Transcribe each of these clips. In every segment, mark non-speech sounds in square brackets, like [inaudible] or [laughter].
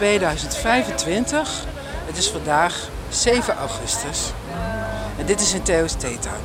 2025. Het is vandaag 7 augustus. En dit is een Theo's Theetuin.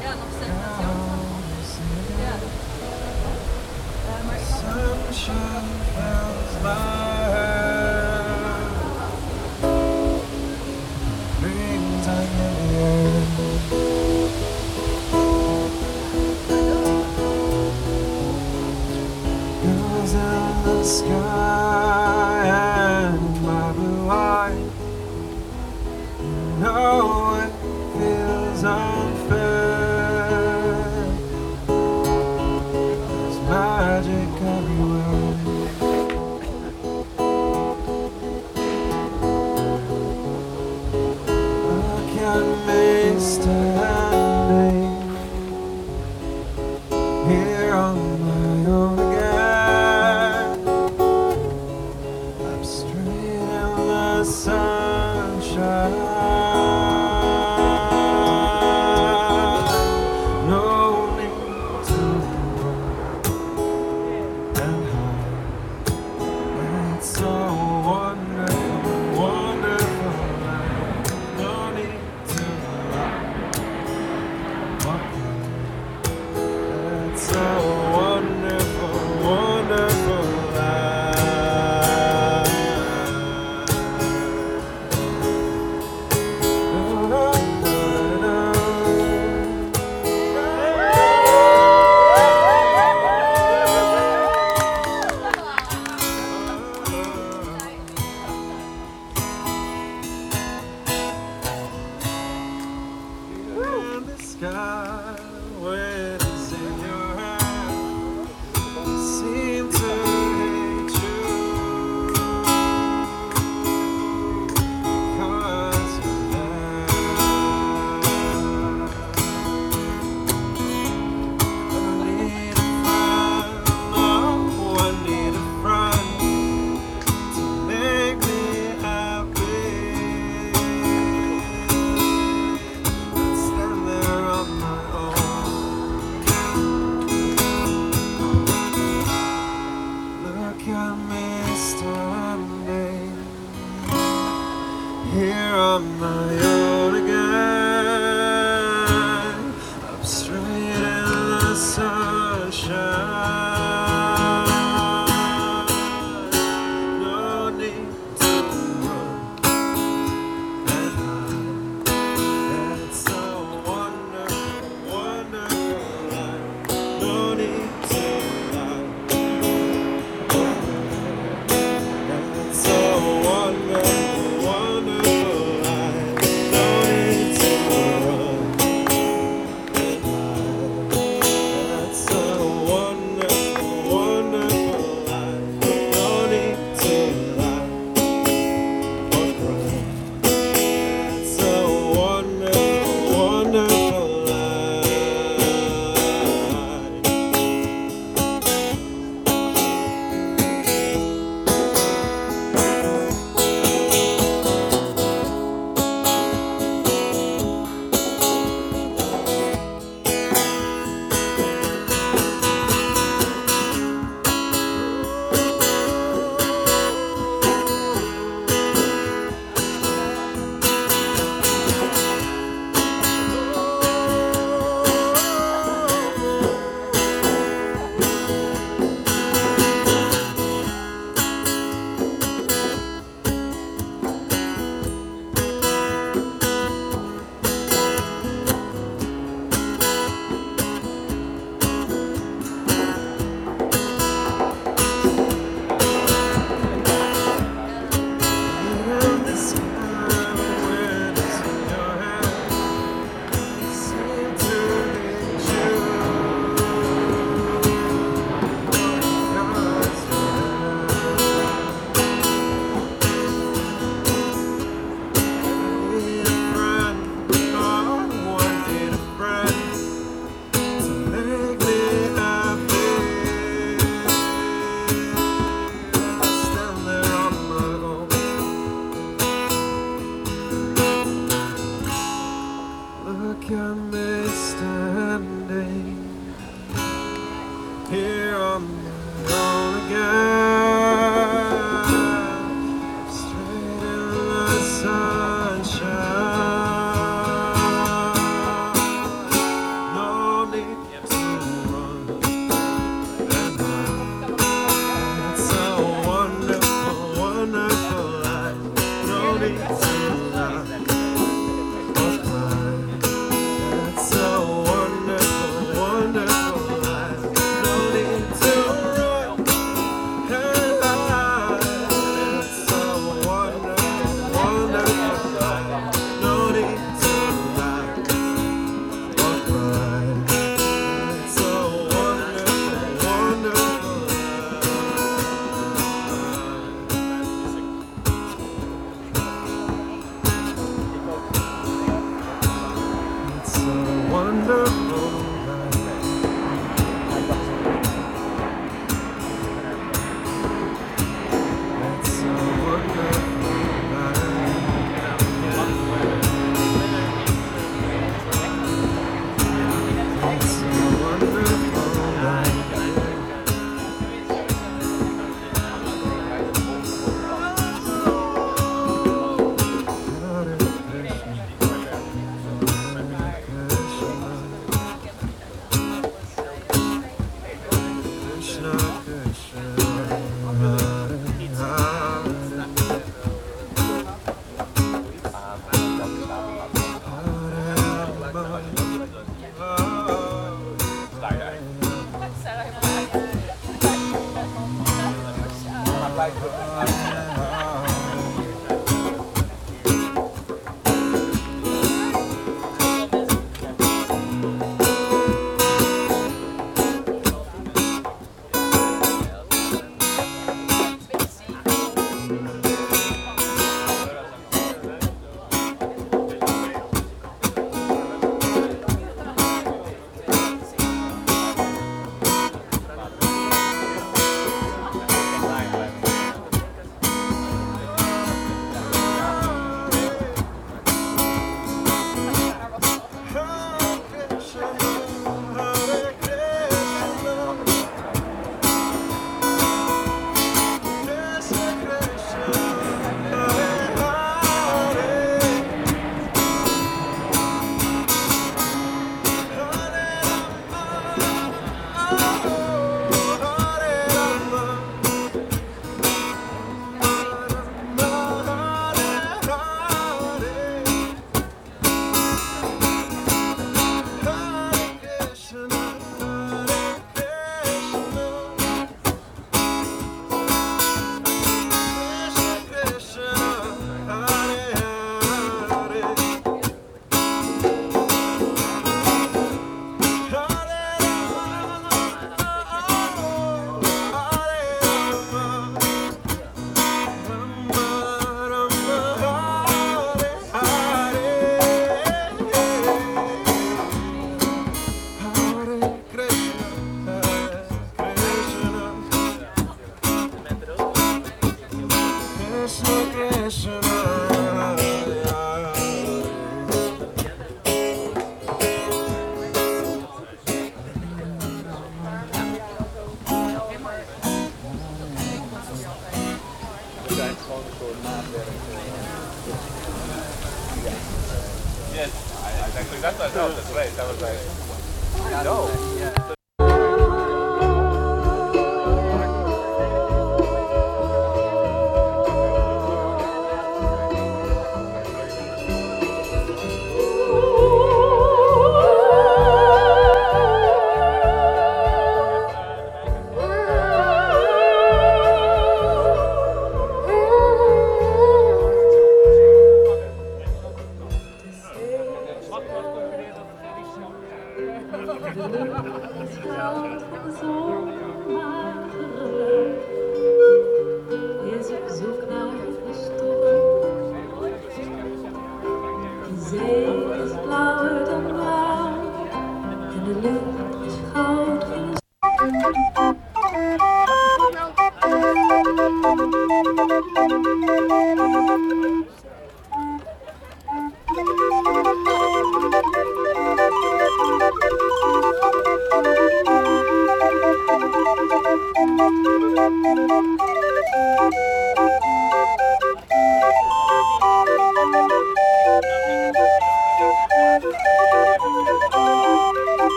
Sunday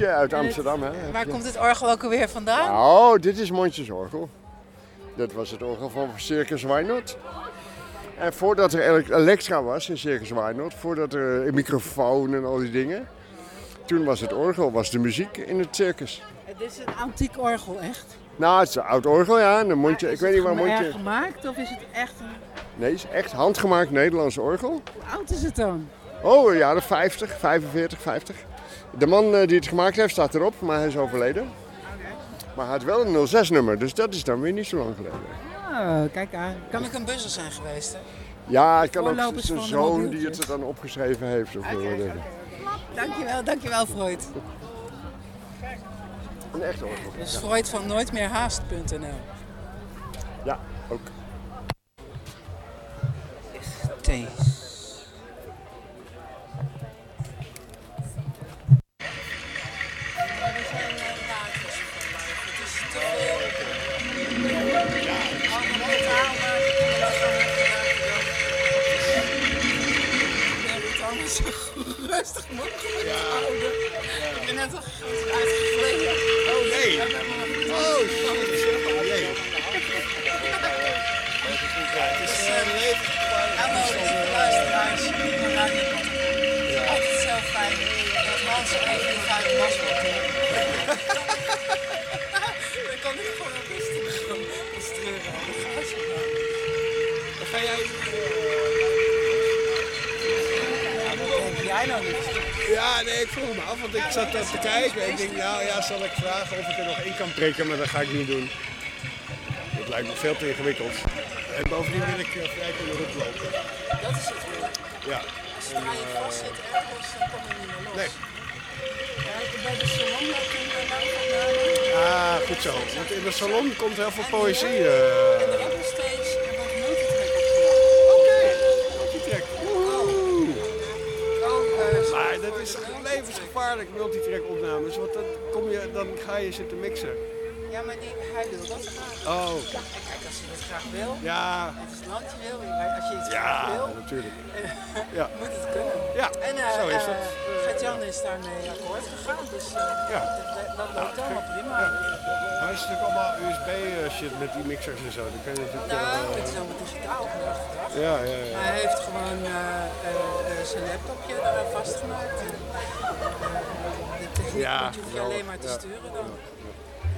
liedje uit Amsterdam, hè? Waar komt het orgel ook alweer vandaan? Oh, dit is Mondjes Orgel. Dat was het orgel van Circus Wynot. En voordat er ele- elektra was in Circus Wynot, voordat er een microfoon en al die dingen, toen was het orgel, was de muziek in het circus. Het is een antiek orgel, echt. Nou, het is een oud orgel, ja. en Een mondje, ik is weet het niet waar mondje... erg gemaakt of is het echt een... Nee, het is echt handgemaakt Nederlands orgel. Hoe oud is het dan? Oh, jaren 50, 45, 50. De man eh, die het gemaakt heeft staat erop, maar hij is overleden. Maar hij had wel een 06-nummer, dus dat is dan weer niet zo lang geleden. Oh, kijk aan. Kan ik een buzzer zijn geweest, hè? Ja, het kan ook zijn zoon die het er dan opgeschreven heeft. Of whatever. Dankjewel, dankjewel Freud. Een echt orgel. Dat is Freud van nooitmeerhaast.nl. Ja, ook. Thee. Vroeg me af, want ik zat dat te kijken. Ik denk, nou ja, zal ik vragen of ik er nog in kan prikken, maar dat ga ik niet doen. Dat lijkt me veel te ingewikkeld. En bovendien wil ik eh, vrij kunnen rondlopen. Dat is het weer. Ja. Als je aan je vastzit ergens, dan kom je niet meer los. Nee. Bij de salon heb je gedaan. Ah, goed zo. Want in de salon komt heel veel poëzie. En levensgevaarlijk, multitrack opnames. Want dan, kom je, dan ga je zitten mixen. Ja, maar die, hij wil dat graag. Oh, En kijk, als hij dat graag wil, ja. het is het landje wil, maar als je iets graag Ja, wil, natuurlijk. Ja, moet het kunnen. ja En eh zo is dat. eh, Gert-Jan is daarmee akkoord gegaan, dus eh, Ja. dat, dat loopt allemaal prima. Maar het is natuurlijk allemaal USB-shit met die mixers en zo. Dan kan je natuurlijk... Nou, eh, het is allemaal digitaal ja, ja, ja. Hij heeft gewoon eh, eh, eh, zijn laptopje eraan vastgemaakt. Ja, moet je hoef je alleen maar te sturen dan.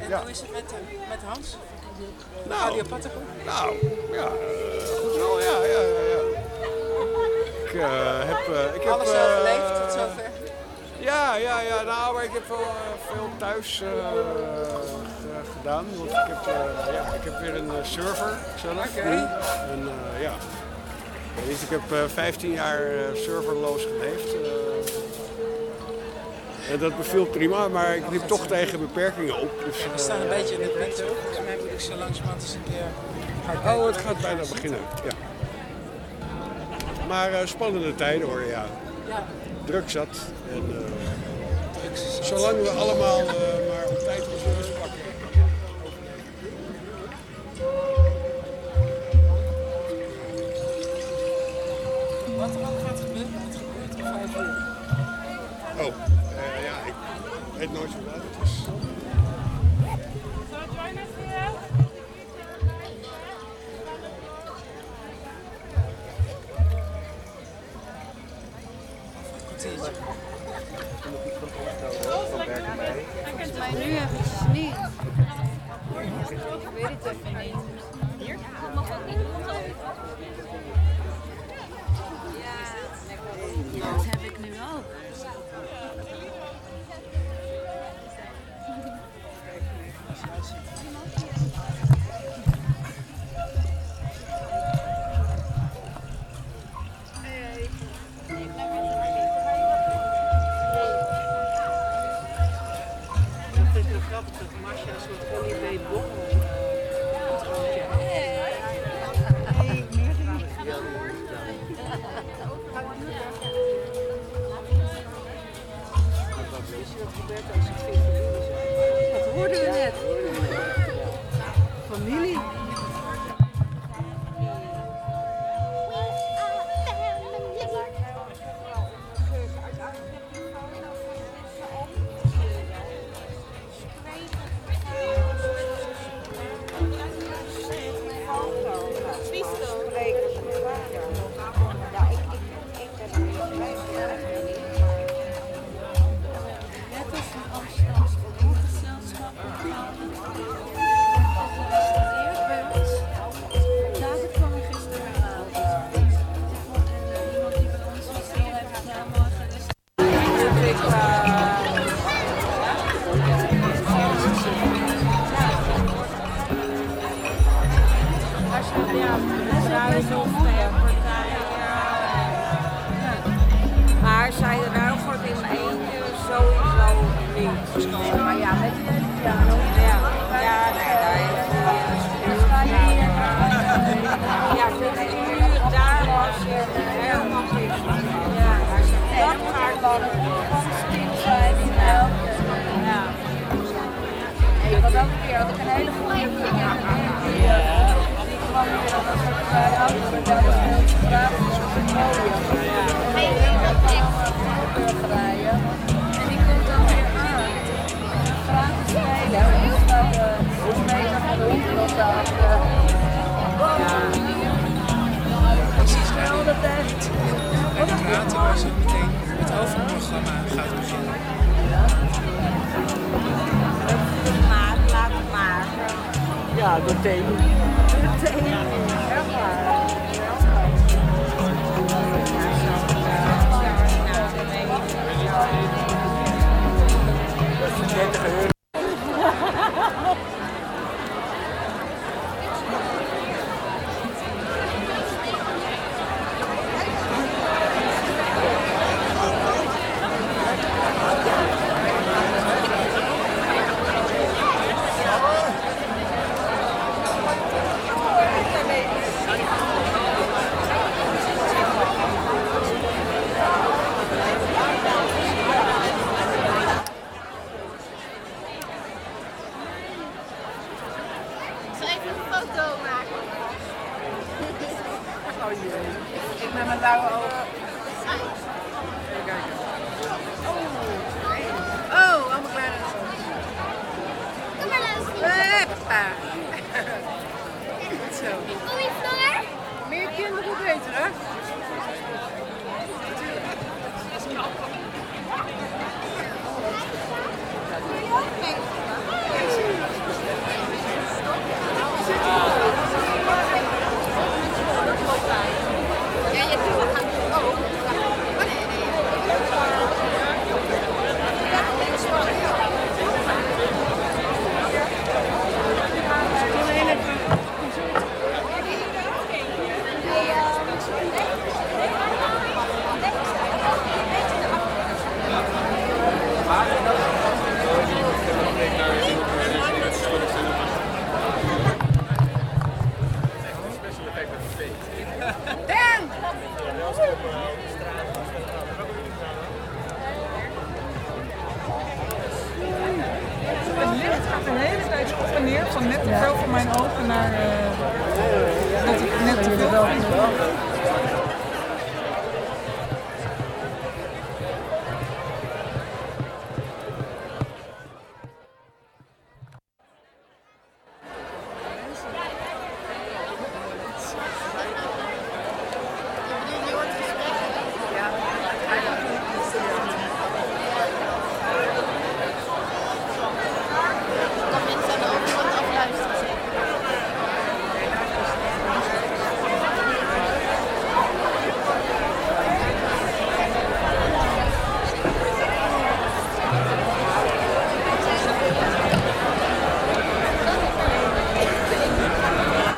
En Ja. hoe is het met, eh, met Hans? Nou, Radio Pattenkoek? nou, ja, eh, goed wel, ja, ja, ja. Ik eh, heb... eh, ik heb Alles eh, overleefd tot zover? Ja, ja, ja. Nou, maar ik heb wel veel thuis gedaan. Want ik heb, ja, ik heb weer een server zelf nu. En ja. Dus ik heb eh, 15 jaar serverloos geleefd. En dat beviel prima, maar ik liep toch tegen beperkingen op. Dus, We staan een eh, beetje in de pret ook. Volgens mij moet ik zo langzamerhand eens een keer Oh, het gaat bijna beginnen. Ja. Maar eh, spannende tijden hoor, ja. Ja, Druk zat. En, eh, zolang we allemaal maar op tijd neus pakken. Wat er ook gaat gebeuren, het gebeurt om vijf uur. Oh, had no issue with that. En ik later een zo meteen het overprogramma gaat beginnen. Ja, dat tegen. Dat.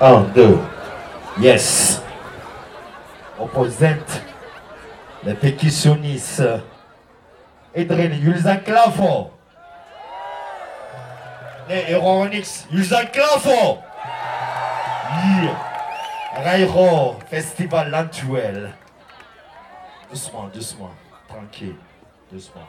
1, 2. Yes. On présente les percussionnistes Edrin Yulza Clafo. Les Euronix Yulza Clafo. Rairo Festival Lantuel. Doucement, doucement, tranquille, doucement.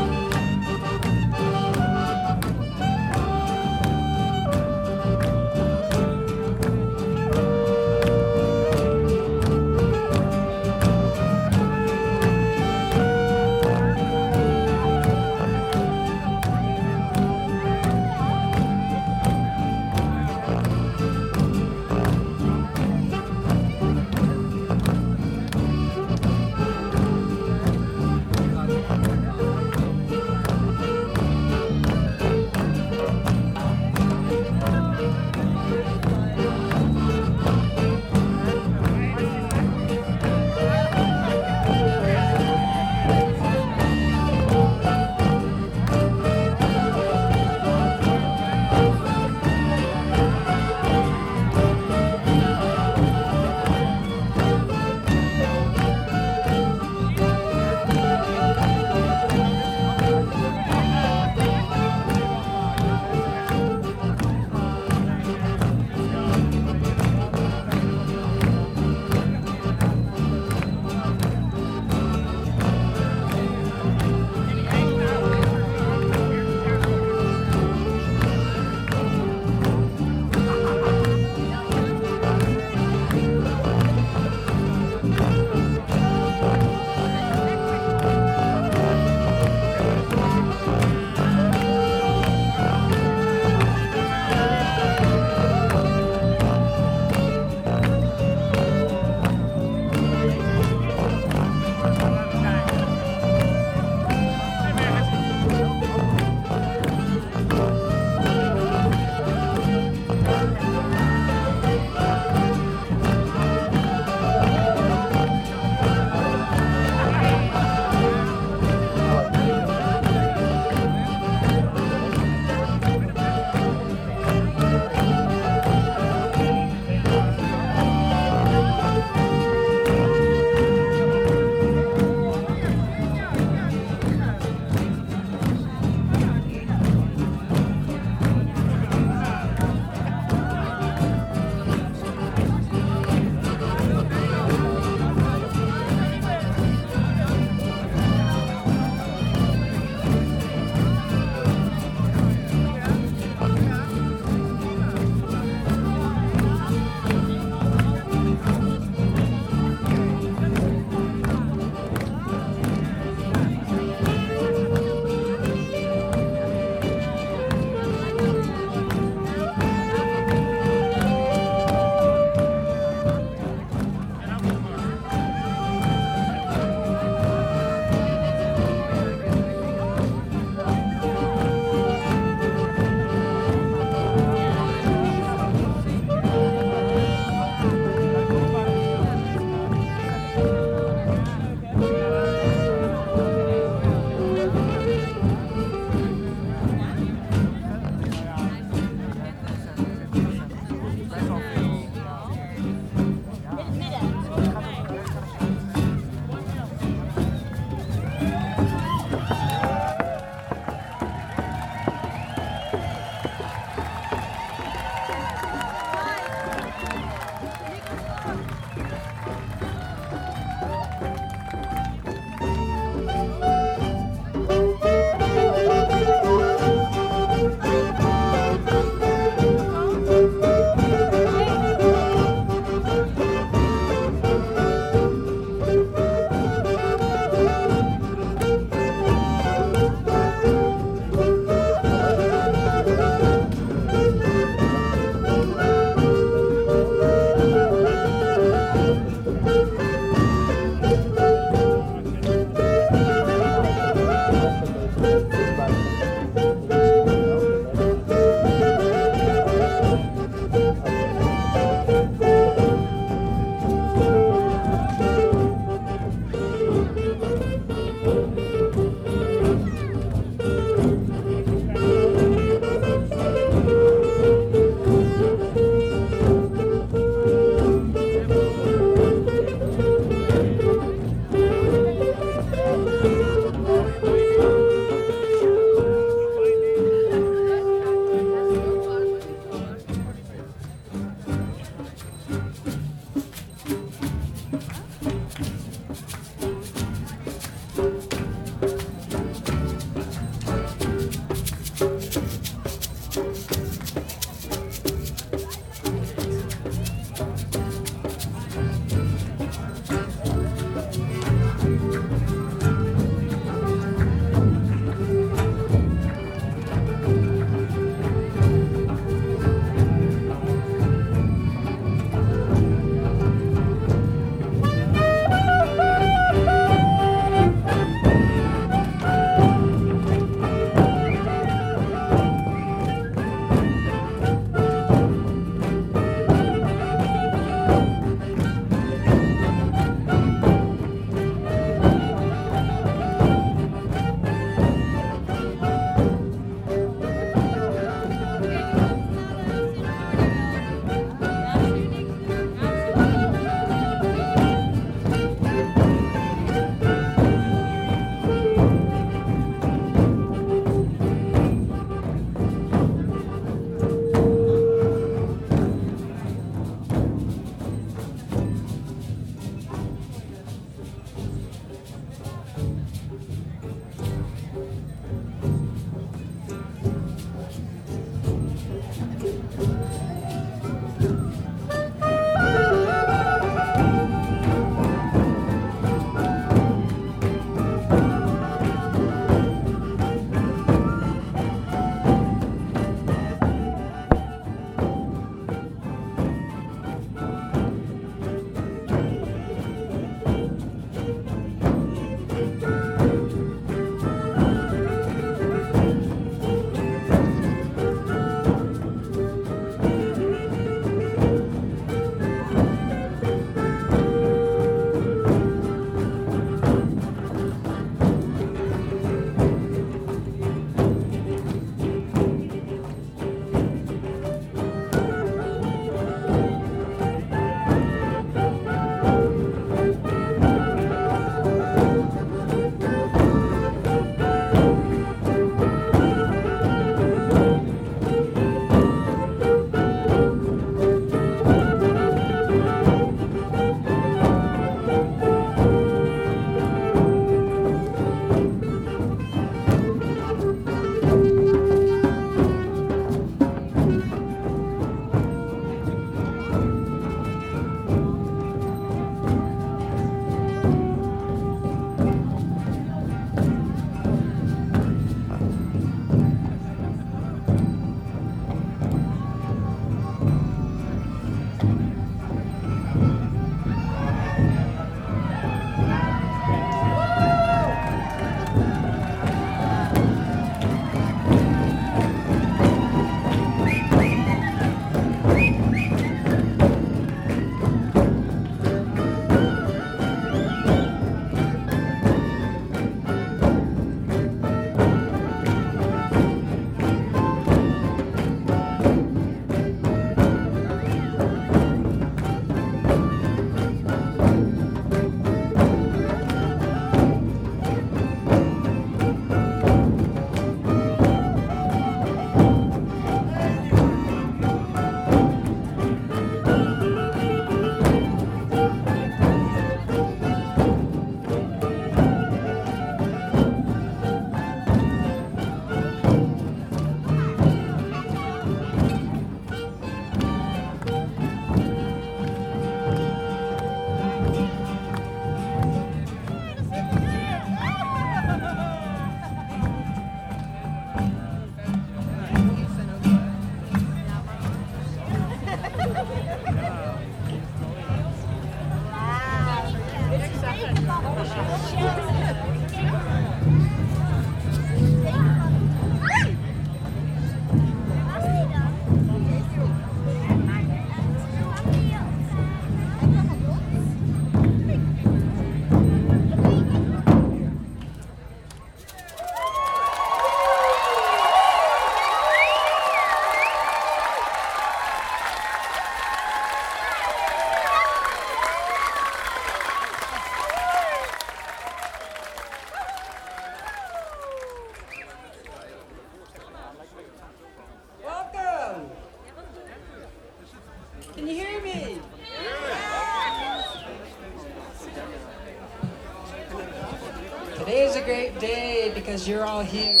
Because you're all here.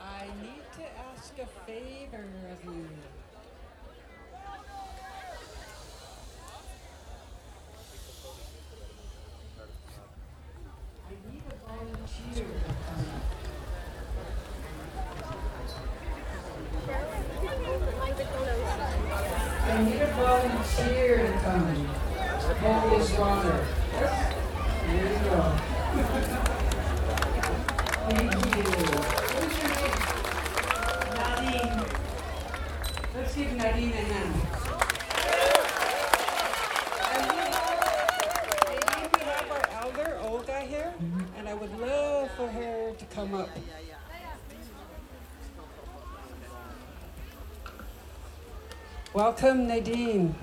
I need to ask a favor of you. I need a volunteer. I need a volunteer to come. Hold this water. Yes? Here you go. Thank you. What's your name? Nadine. Let's give Nadine a hand. And we have- Nadine, we have our elder, Olga, here, and I would love for her to come up. Welcome, Nadine.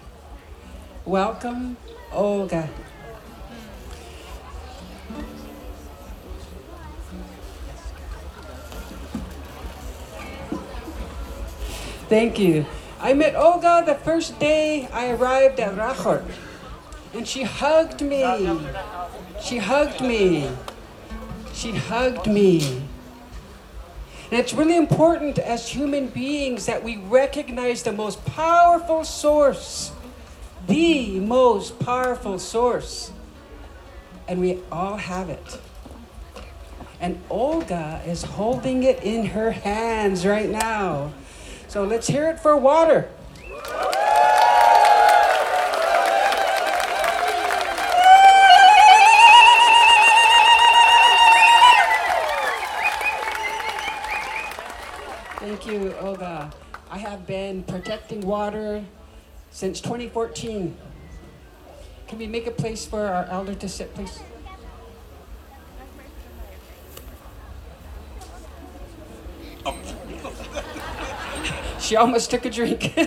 Welcome, Olga. Thank you. I met Olga the first day I arrived at Ruigoord, and she hugged me. She hugged me. She hugged me. And it's really important as human beings that we recognize the most powerful source, the most powerful source. And we all have it. And Olga is holding it in her hands right now. So let's hear it for water. Protecting water since 2014. Can we make a place for our elder to sit, please? [laughs] She almost took a drink. [laughs]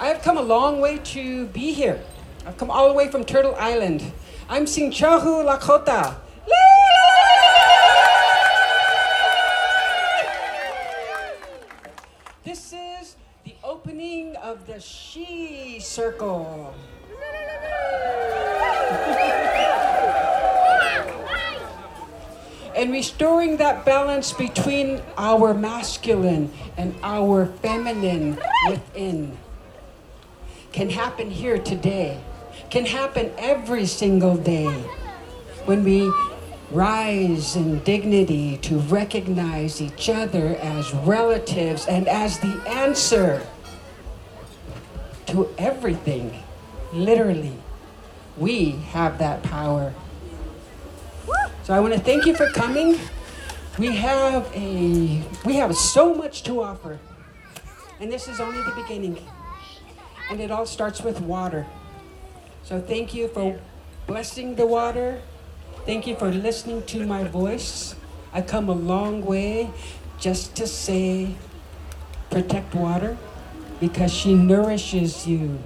I've come a long way to be here. I've come all the way from Turtle Island. I'm Sicangu Lakota. Circle. and restoring that balance between our masculine and our feminine within can happen here today, can happen every single day when we rise in dignity to recognize each other as relatives and as the answer to everything. Literally, we have that power. So I want to thank you for coming. We have a we have so much to offer. And this is only the beginning. And it all starts with water. So thank you for blessing the water. Thank you for listening to my voice. I come a long way just to say protect water because she nourishes you.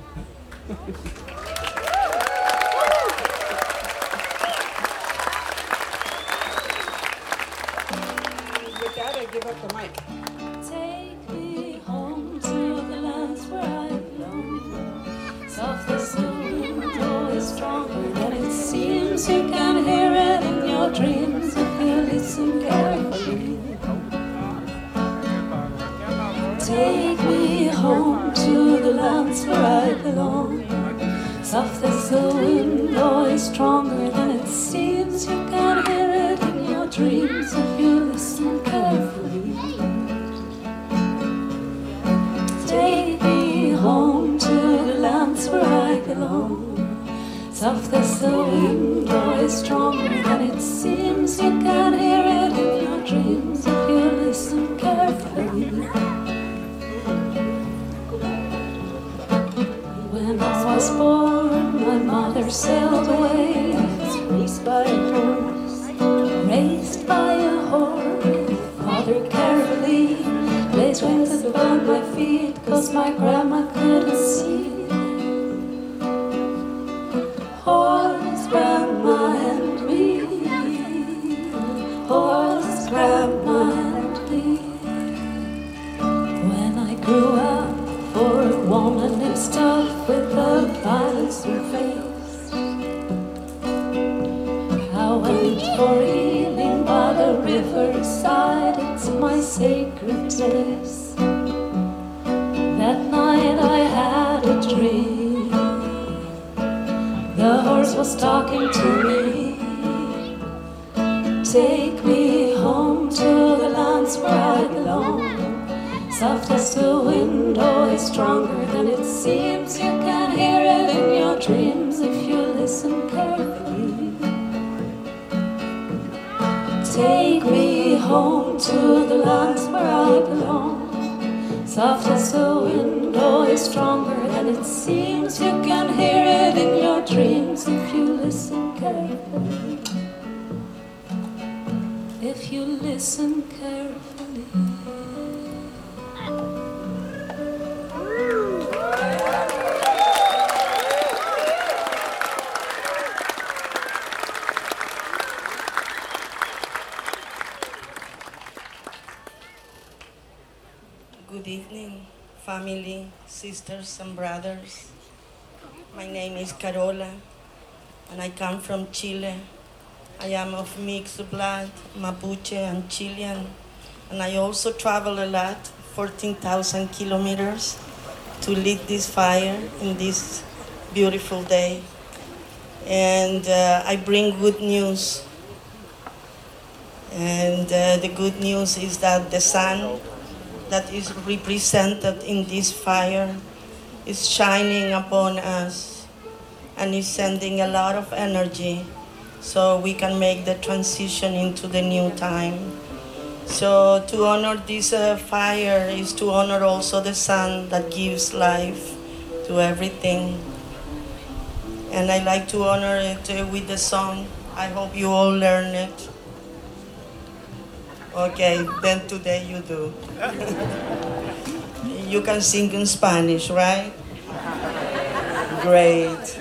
Is Carola, and I come from Chile. I am of mixed blood, Mapuche and Chilean, and I also travel a lot, 14,000 kilometers, to lead this fire in this beautiful day. And uh, I bring good news. And uh, the good news is that the sun that is represented in this fire is shining upon us and is sending a lot of energy so we can make the transition into the new time. So to honor this uh, fire is to honor also the sun that gives life to everything. And I like to honor it uh, with the song. I hope you all learn it. Okay, then today you do. [laughs] you can sing in Spanish, right? Great.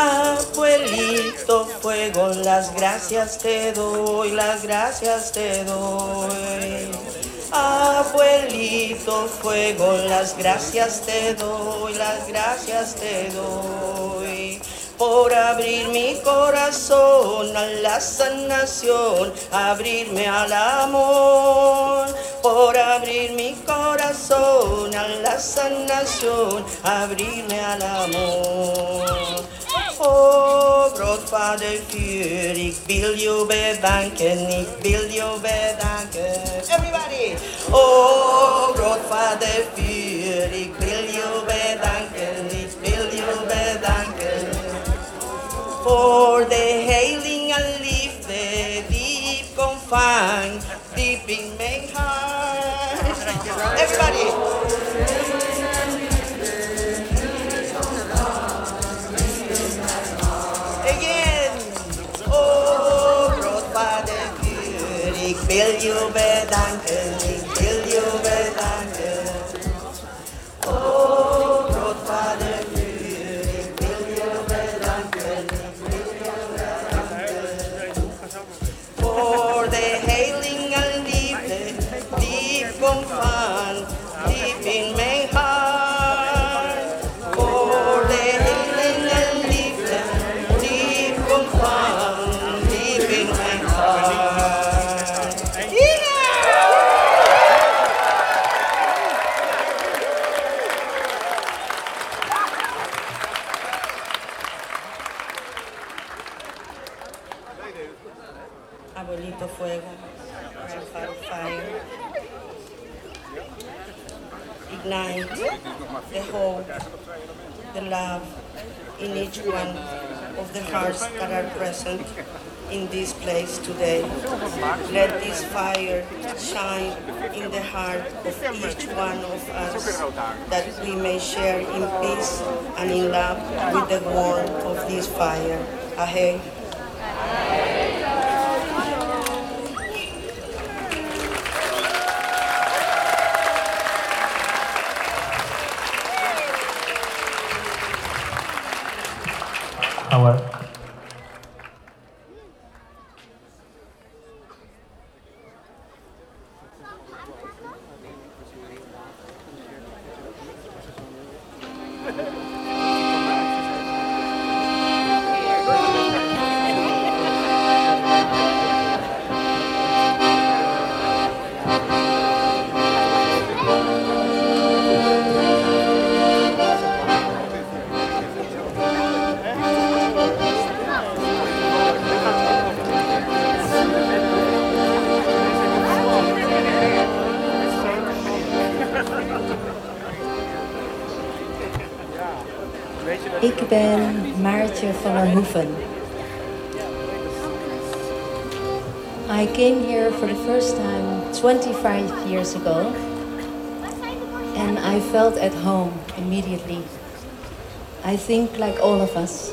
Abuelito fuego, las gracias te doy, las gracias te doy. Abuelito fuego, las gracias te doy, las gracias te doy. Por abrir mi corazón a la sanación, abrirme al amor. Por abrir mi corazón a la sanación, abrirme al amor. Oh, grootvader vuur, ik wil je bedanken, ik wil je bedanken. Everybody! Oh, grootvader vuur, ik wil je bedanken, ik wil je bedanken. Voor de heling en liefde die ik ontvang, diep in mijn hart. Everybody! Vuur, ik wil je the hope, the love in each one of the hearts that are present in this place today. Let this fire shine in the heart of each one of us that we may share in peace and in love with the warmth of this fire. Ahe. I came here for the first time 25 years ago and I felt at home immediately. I think like all of us,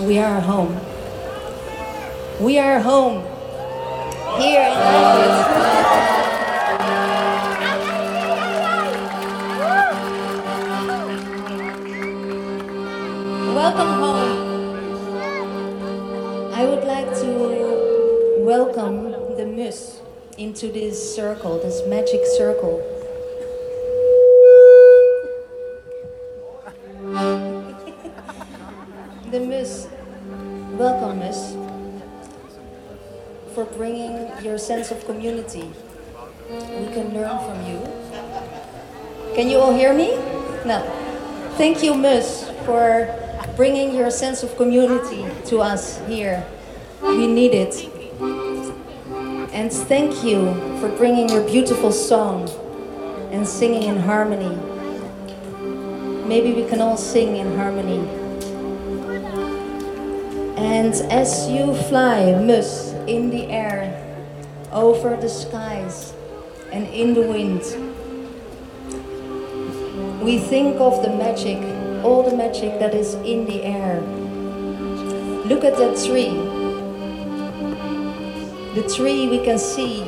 we are home. We are home here in Nederland. I would like to welcome the mus into this circle, this magic circle. [laughs] the mus, welcome mus, for bringing your sense of community. We can learn from you. Can you all hear me? No. Thank you, Mus, for bringing your sense of community to us here. We need it. And thank you for bringing your beautiful song and singing in harmony. Maybe we can all sing in harmony. And as you fly, Mus, in the air, over the skies and in the wind, we think of the magic, all the magic that is in the air. Look at that tree. The tree we can see,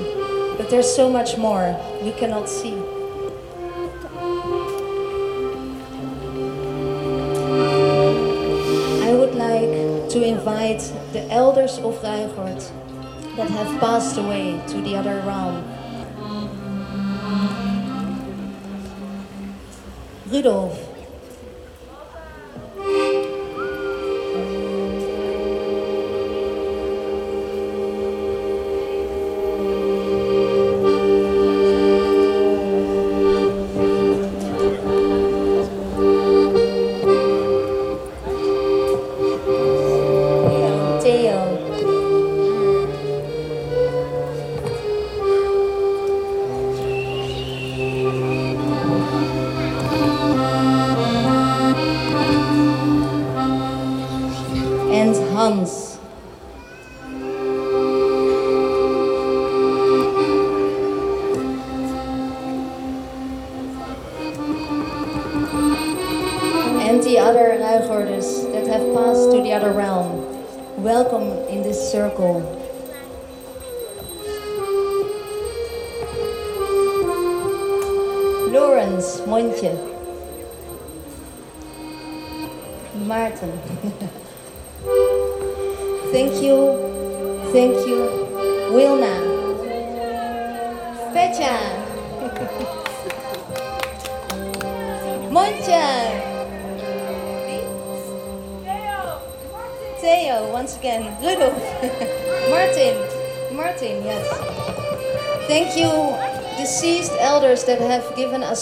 but there's so much more we cannot see. I would like to invite the elders of Ruigoord that have passed away to the other realm. Rudolf.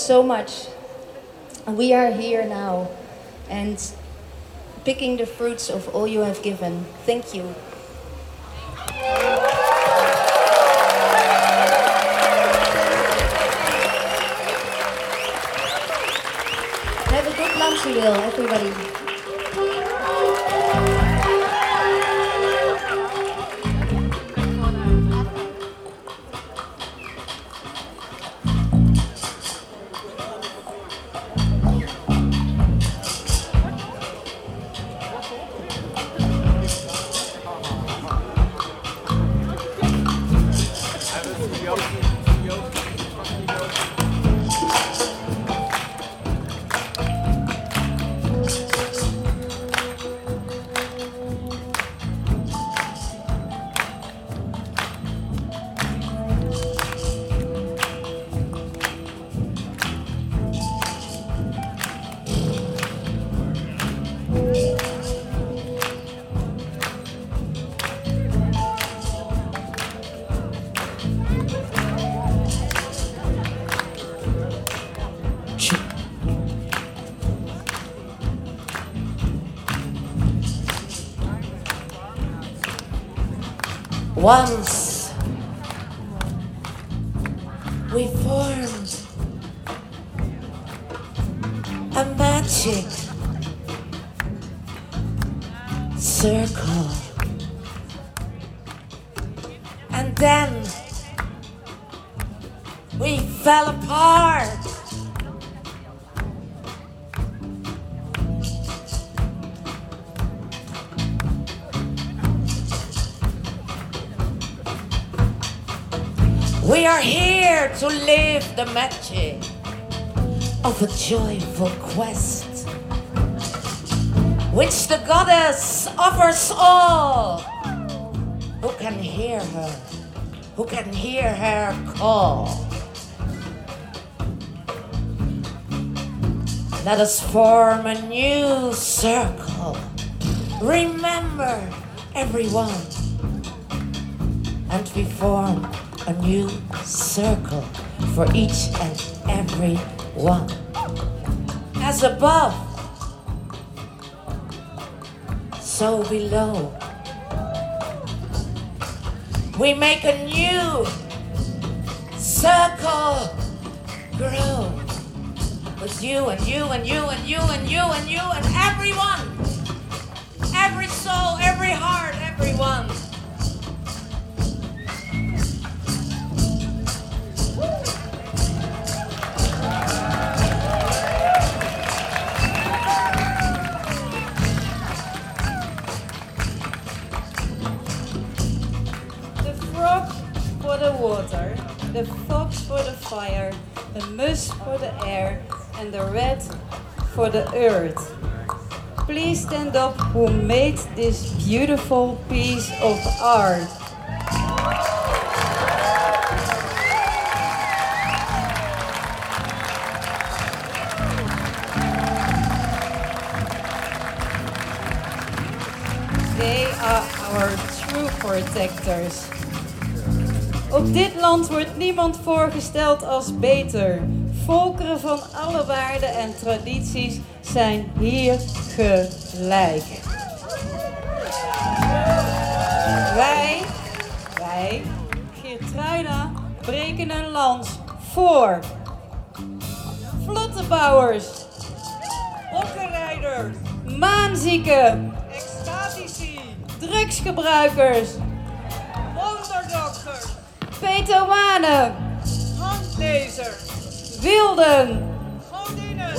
So much. We are here now and picking the fruits of all you have given. Thank you. Once the magic of a joyful quest, which the goddess offers all who can hear her, who can hear her call. Let us form a new circle. Remember, everyone, and we form a new circle for each and every one. As above, so below. We make a new circle grow with you and you and you and you and you and you and everyone. Every soul, every heart, everyone. Fire, the mouse for the air, and the red for the earth. Please stand up who made this beautiful piece of art. They are our true protectors. Op dit land wordt niemand voorgesteld als beter. Volkeren van alle waarden en tradities zijn hier gelijk. Wij, wij, Geertruida, breken een lans voor vlottebouwers, okkenrijders, maanzieken, extatici, drugsgebruikers, Peterwanen, handlezers, wilden, godinnen,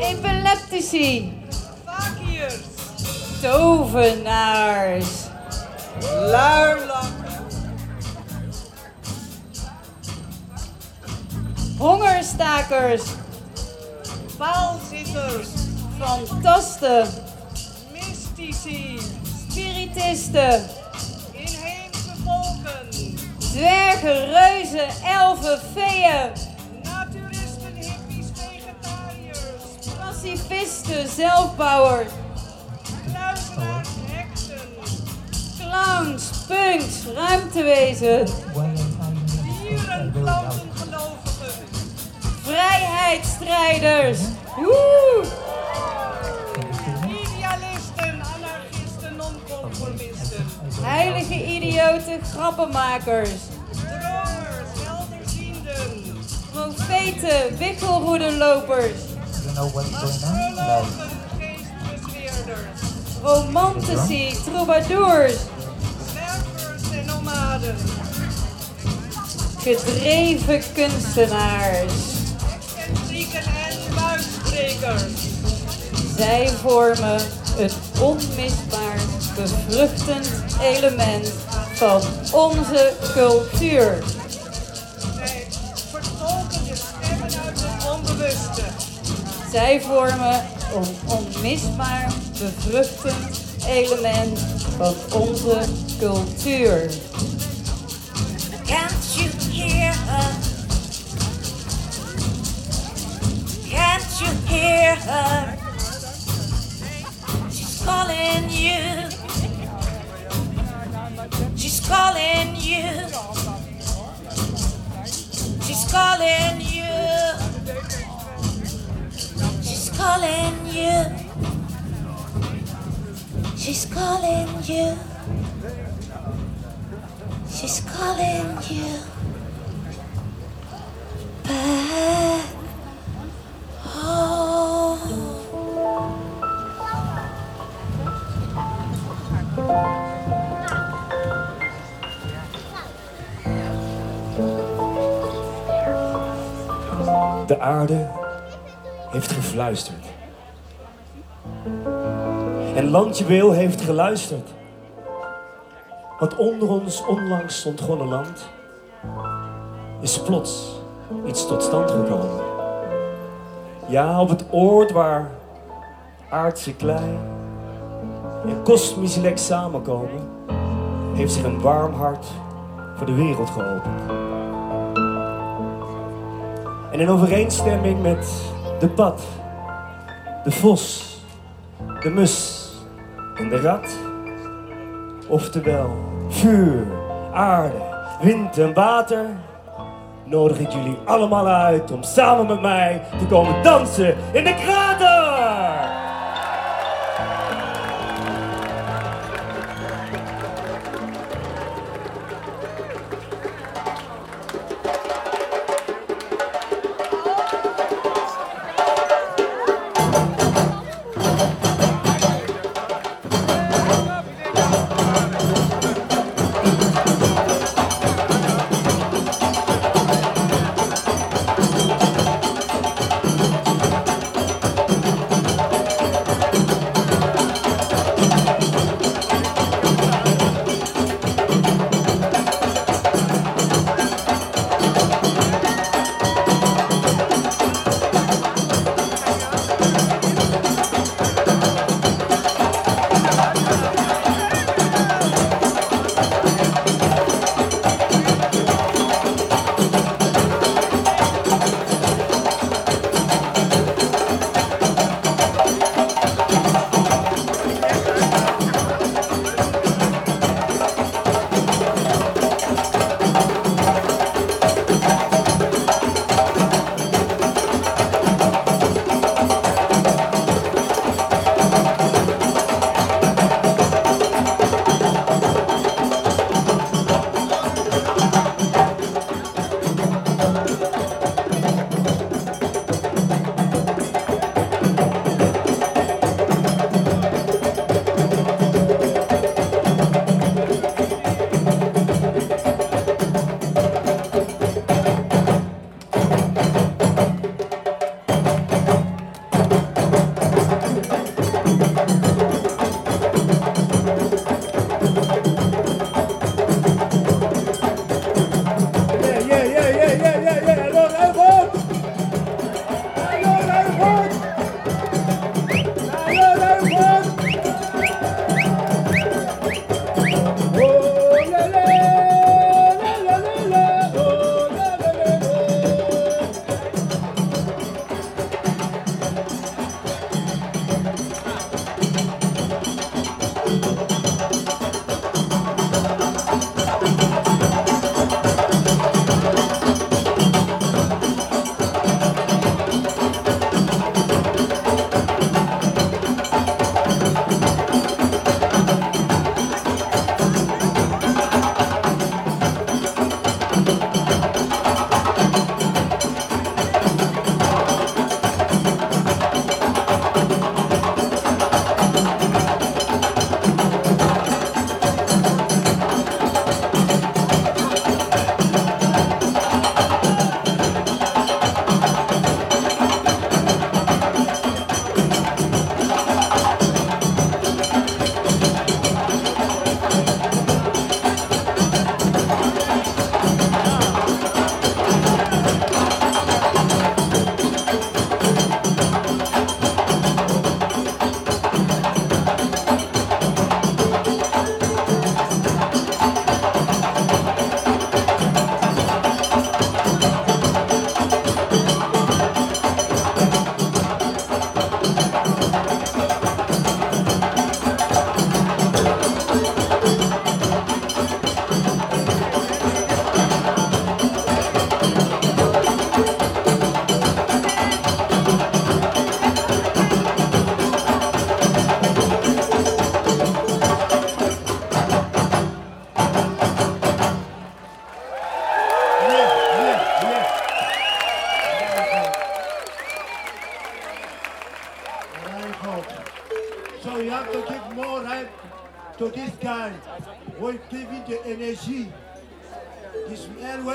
epileptici, fakiers, tovenaars, luilakken, hongerstakers, paalzitters, fantasten, mystici, spiritisten, dwergen, reuzen, elfen, feeën, naturisten, hippies, vegetariërs, pacifisten, zelfbouwers, kluizenaars, heksen, clowns, punks, ruimtewezen, dieren, planten, gelovigen, vrijheidsstrijders, woe! Heilige idioten, grappenmakers. Dromers, helderzienden. Profeten, wikkelroedenlopers. On? Like, romantici, troubadours, Zwervers en nomaden. gedreven kunstenaars. Excentrieken en buiksprekers. Zij vormen een onmisbaar bevruchtend element van onze cultuur. Zij vertolken de stemmen uit het onbewuste. Zij vormen een onmisbaar bevruchtend element van onze cultuur. Can't you hear her? Can't you hear her? She's calling you. She's calling you. She's calling you. She's calling you. She's calling you. She's calling you back home. De aarde heeft gefluisterd. En landjuweel heeft geluisterd. Wat onder ons onlangs stond land, is plots iets tot stand gekomen. Ja, op het oord waar aardse klei en kosmisch samenkomen, heeft zich een warm hart voor de wereld geopend. En in overeenstemming met de pad, de vos, de mus en de rat, oftewel vuur, aarde, wind en water, nodig ik jullie allemaal uit om samen met mij te komen dansen in de krater!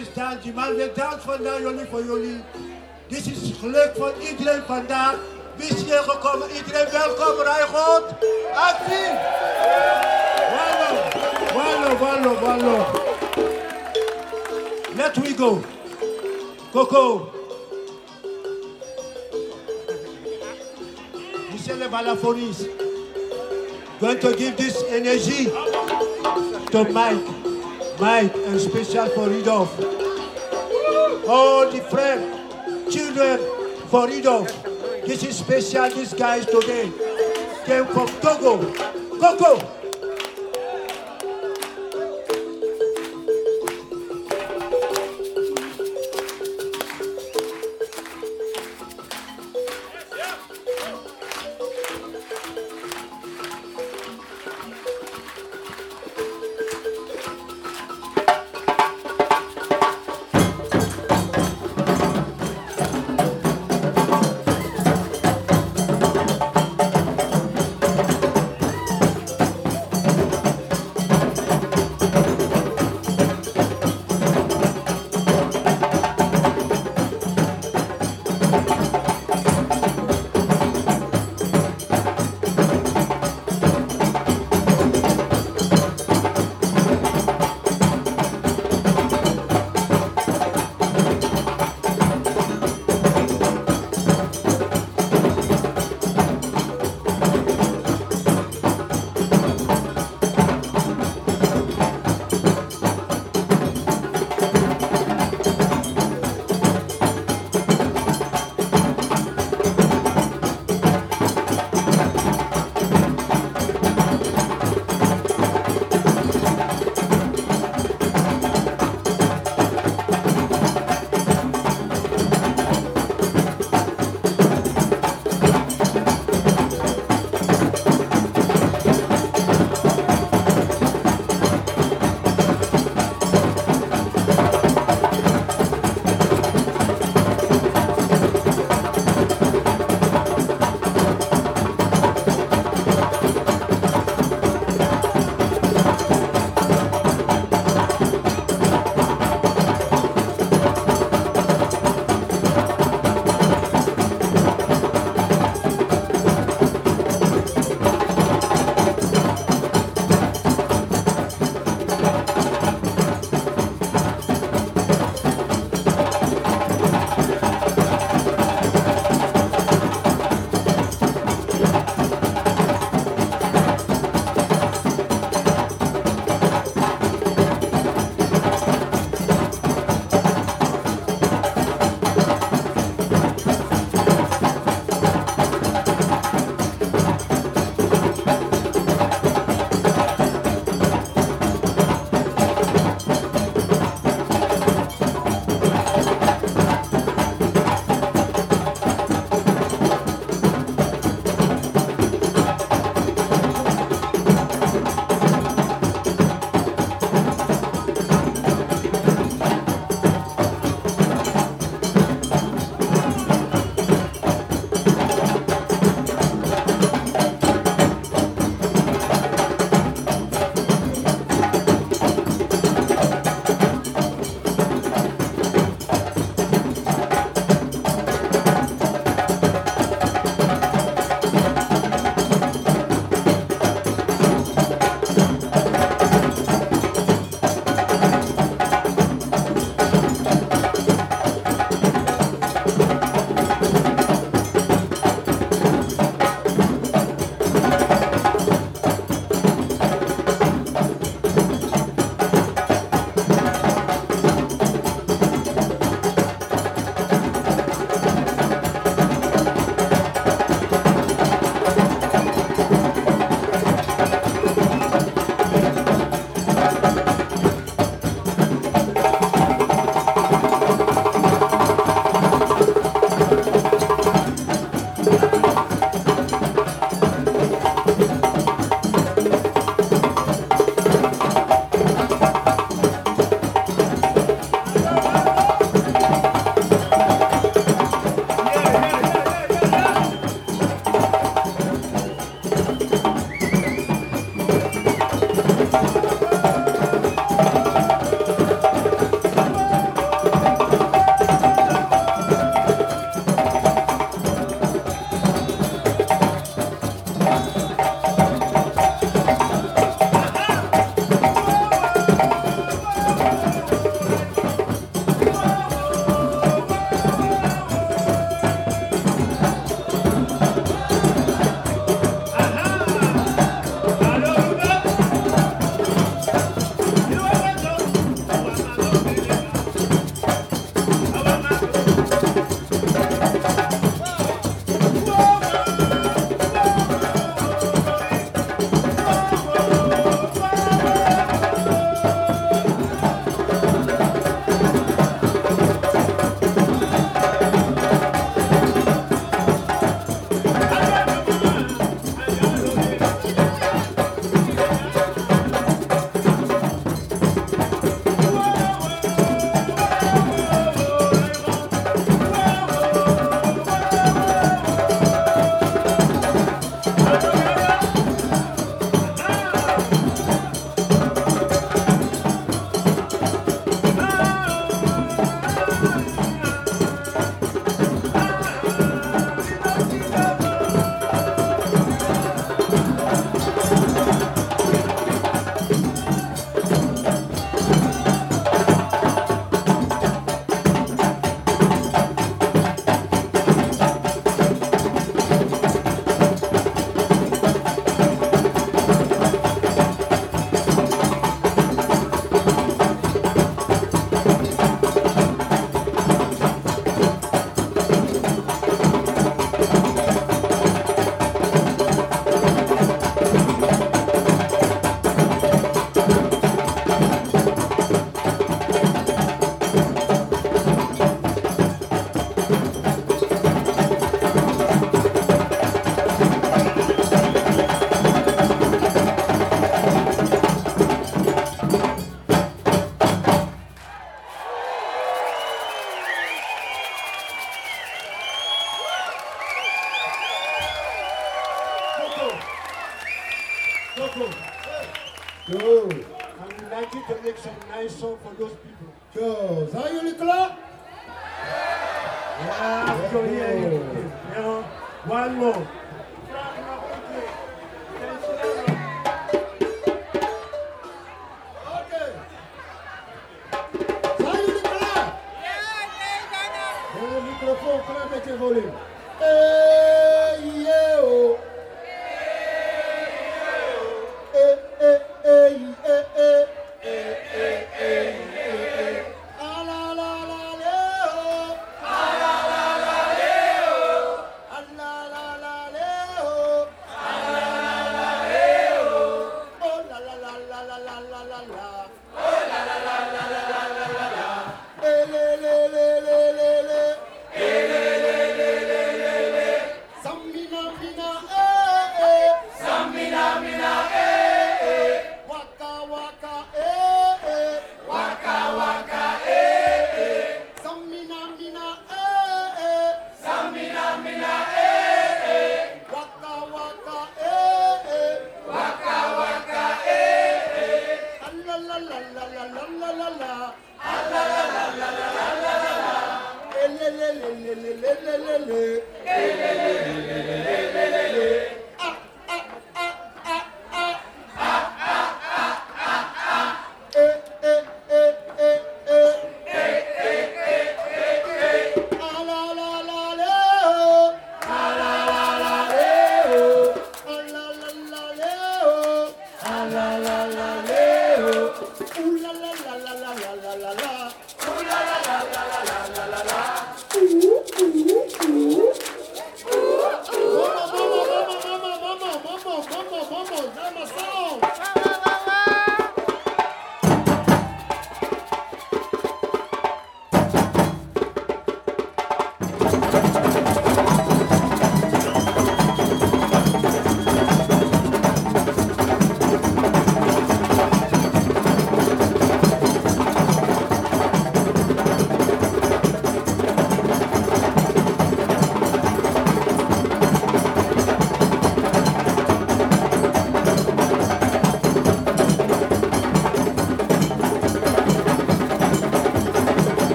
Will dance, die man wil dansen vandaag jullie voor jullie. Dit is geluk van iedereen vandaag. Wie is hier gekomen? Iedereen welkom, Rijgoed. Actie! Wallo, wallo. Let we go. Coco. Michel le. Going to give this energy to Mike. Mike, and special for Rudolph. All the friends, children for Rudolph. This is special, these guys today came from Togo. Coco!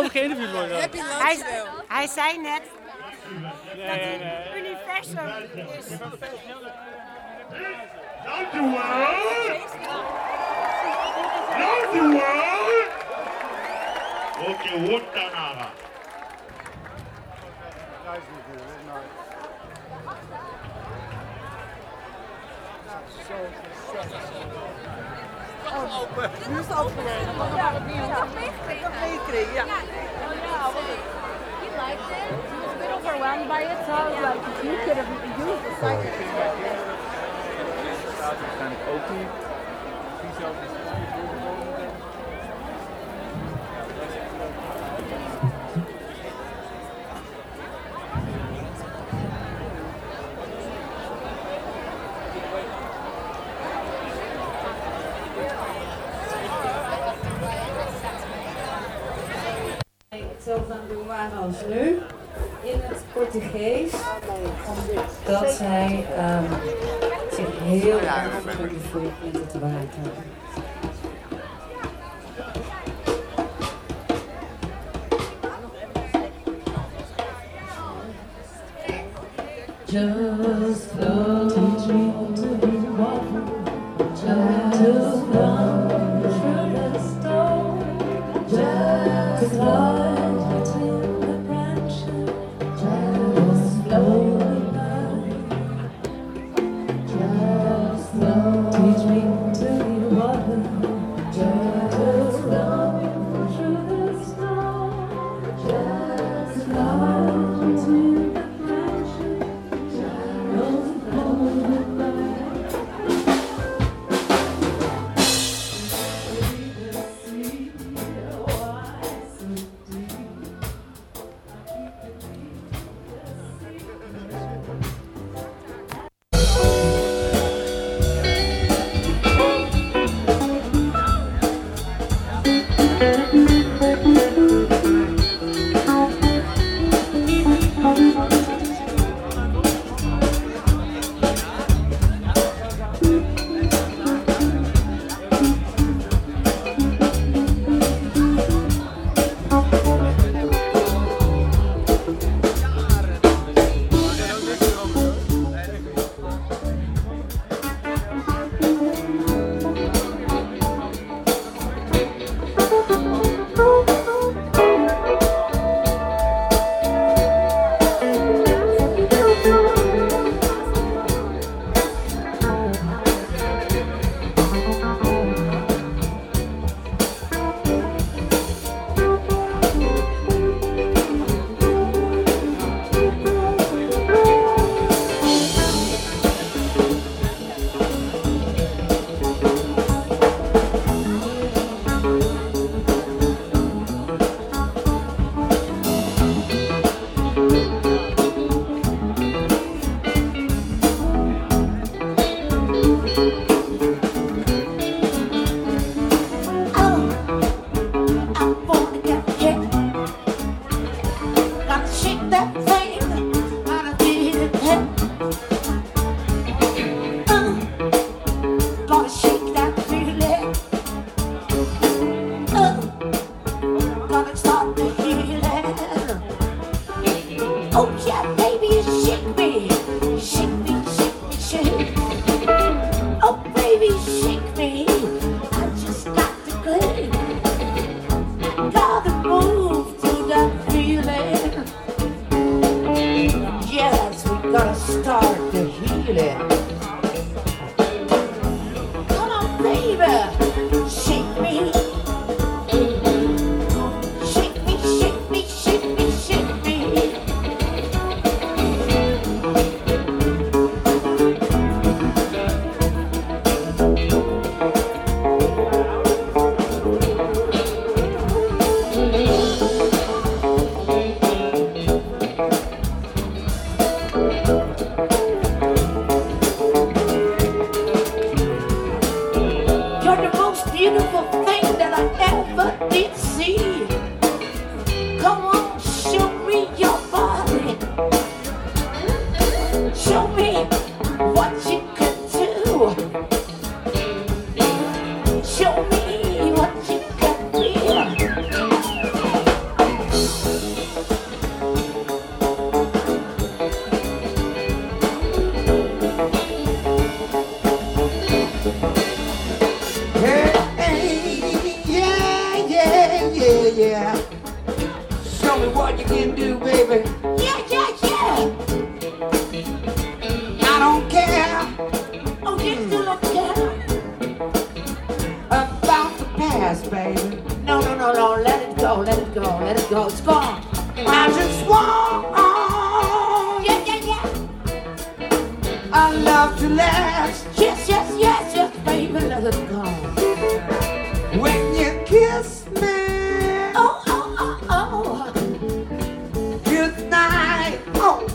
Over geïnterviewd worden? Hij, hij zei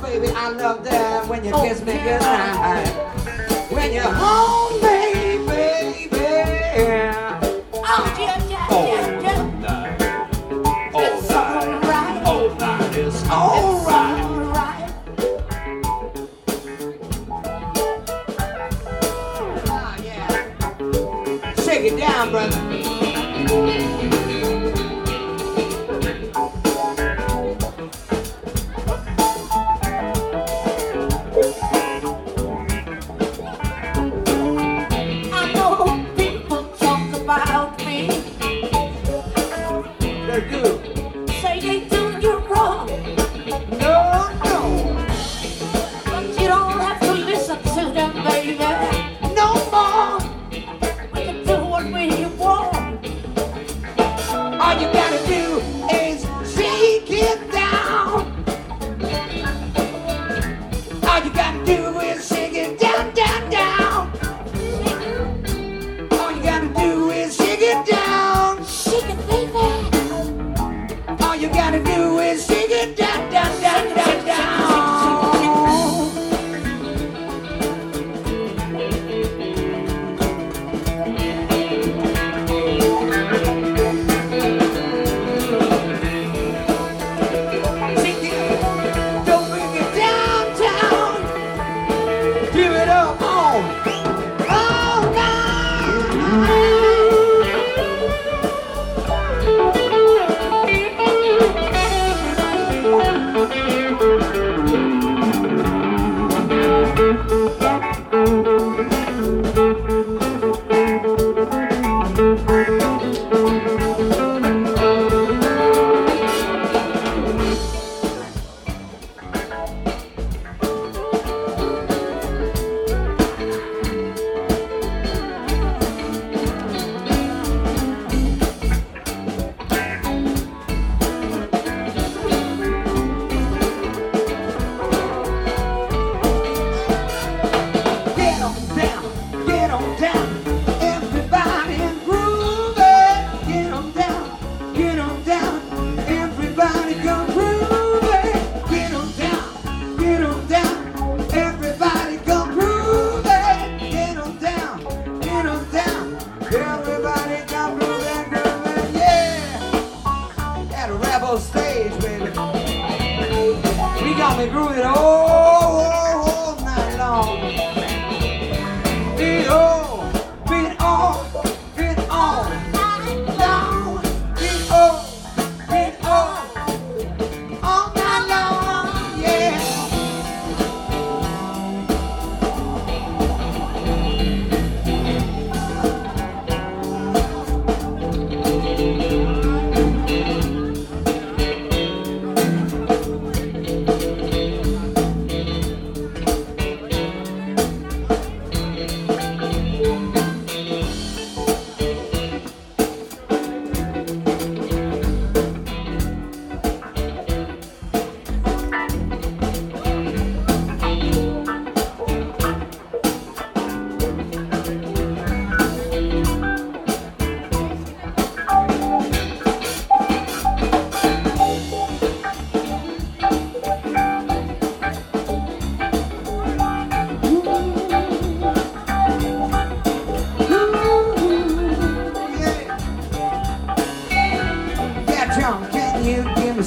baby, I love that when you oh, kiss me goodnight. When you hold me.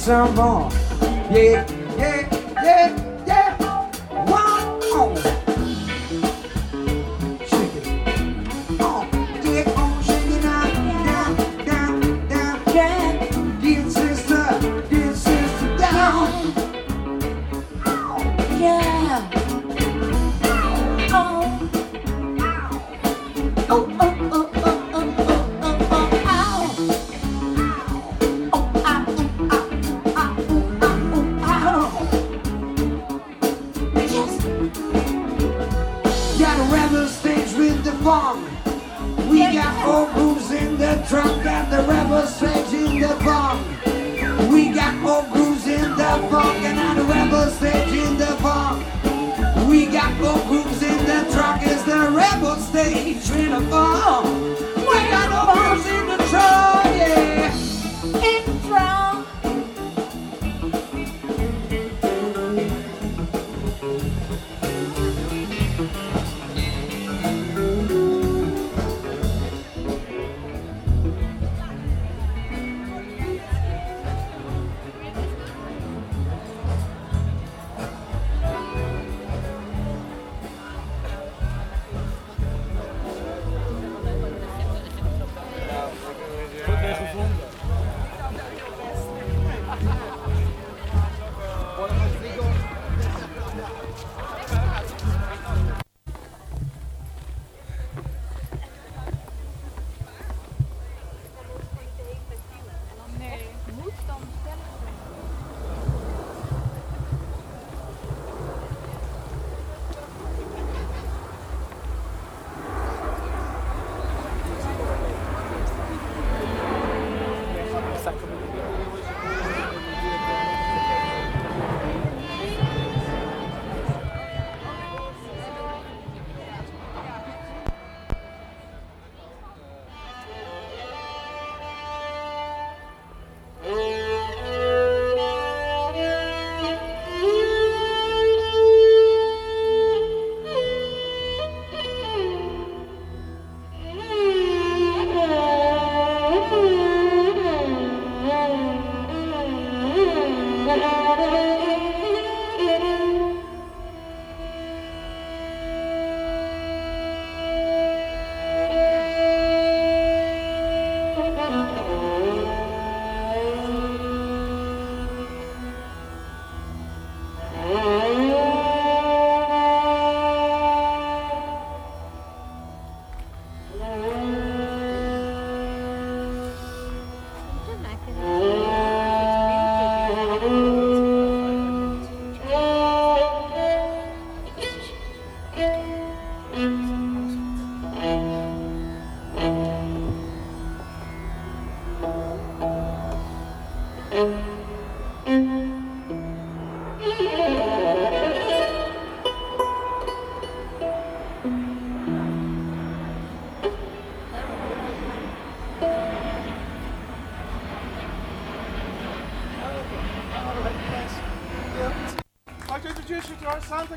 I'm born. Yeah,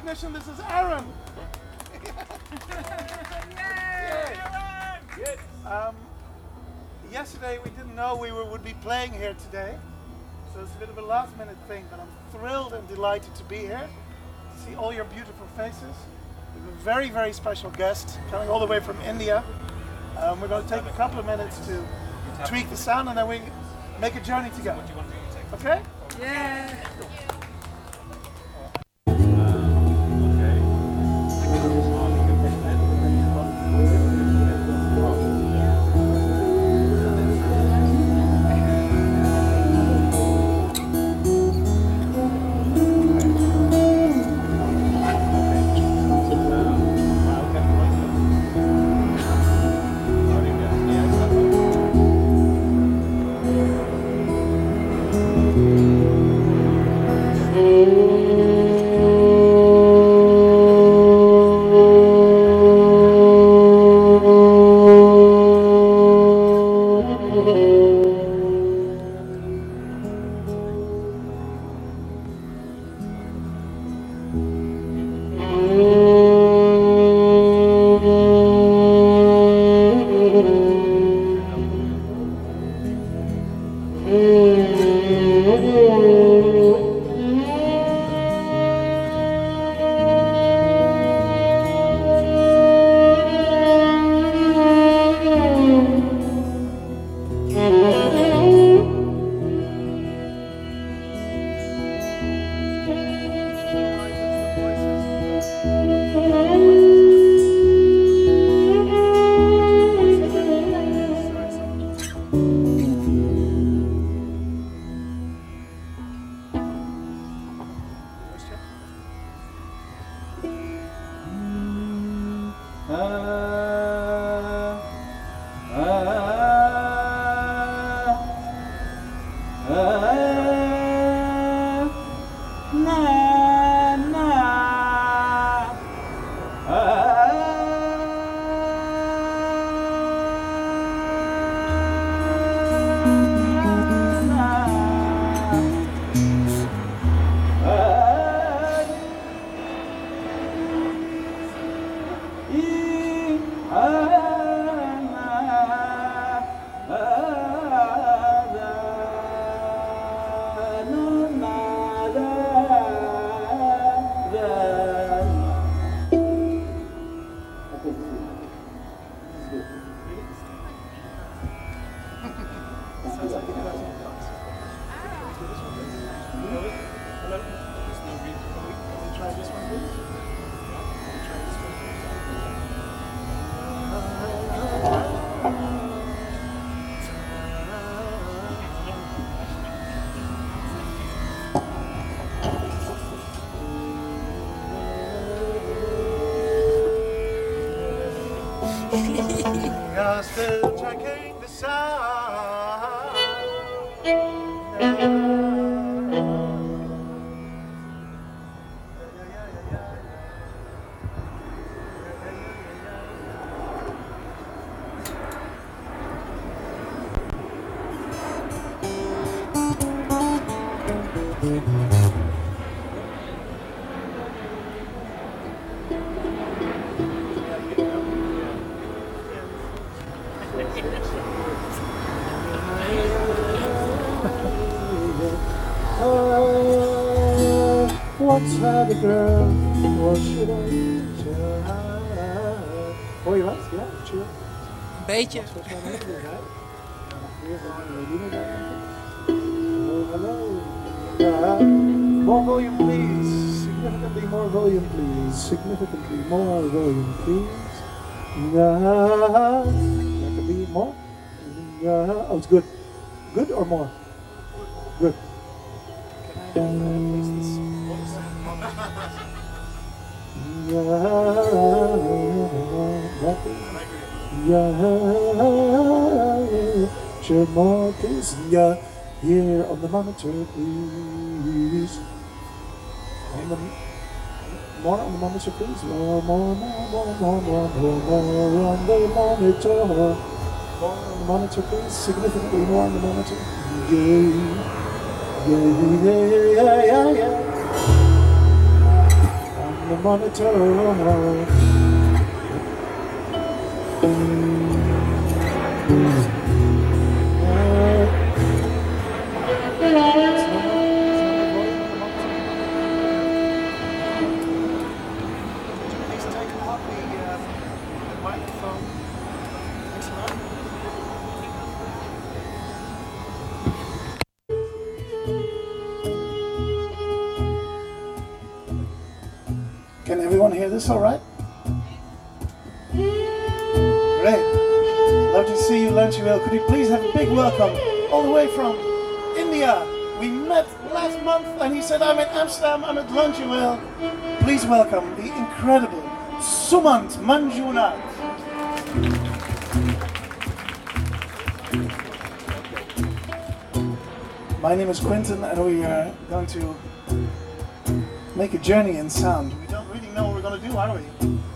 technician. This is Aaron. [laughs] Um, yesterday we didn't know we were, would be playing here today, so it's a bit of a last minute thing, but I'm thrilled and delighted to be here, to see all your beautiful faces. We have a very, very special guest coming all the way from India. Um, we're going to take a couple of minutes to tweak the sound and then we make a journey together. Okay? We a girl? What should I? Hoor je wat? Ja, chill. Een beetje. More. Here on the monitor, please. On the more on the monitor, please. More, more, more, more, more, more, more, more on the monitor. More on the monitor, please. Significantly more on the monitor. Yeah, yeah, yeah, yeah, yeah. On the monitor. Please in I'm at Landjuweel. Please welcome the incredible Sumanth Manjunath. My name is Quentin and we are going to make a journey in sound. We don't really know what we're going to do, are we?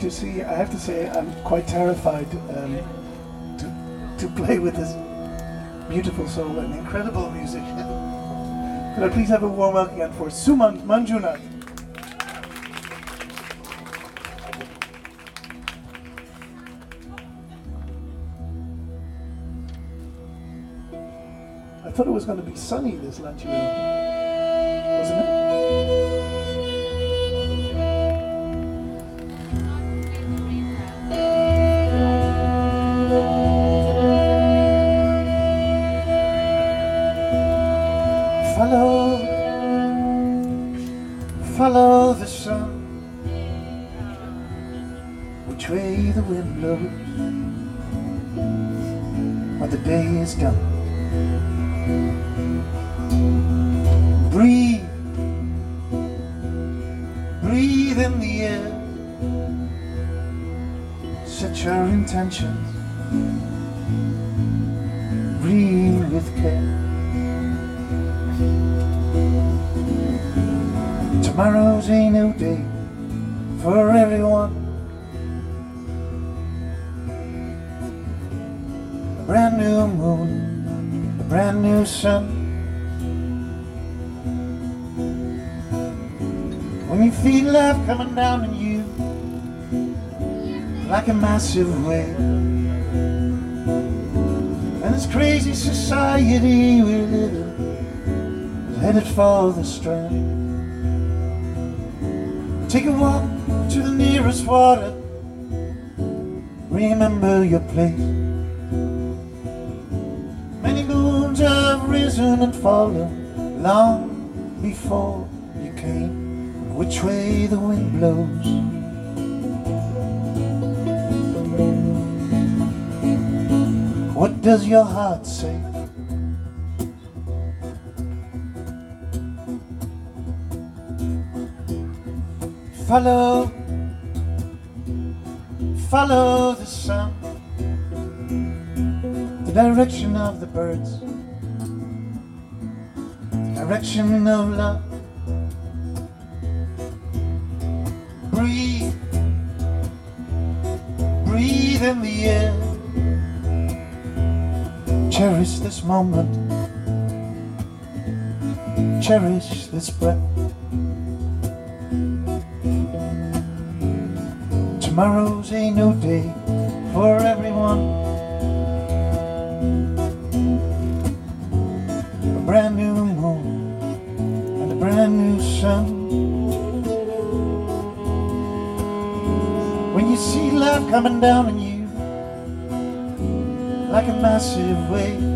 To see. I have to say, I'm quite terrified um, to to play with this beautiful soul and incredible musician. [laughs] Could I please have a warm welcome again for Suman Manjunath? I thought it was going to be sunny this lunch, wasn't patience. With care. Tomorrow's a new day for everyone. A brand new moon, a brand new sun. When you feel life coming down on you like a massive wave. And this crazy society we live in is headed for the strand. Take a walk to the nearest water. Remember your place. Many moons have risen and fallen long before you came. Which way the wind blows. What does your heart say? Follow, follow the sun, the direction of the birds, the direction of love. Cherish this moment, cherish this breath. Tomorrow's a new day for everyone. A brand new moon and a brand new sun. When you see life coming down on you like a massive wave,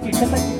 kita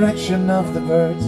direction of the birds,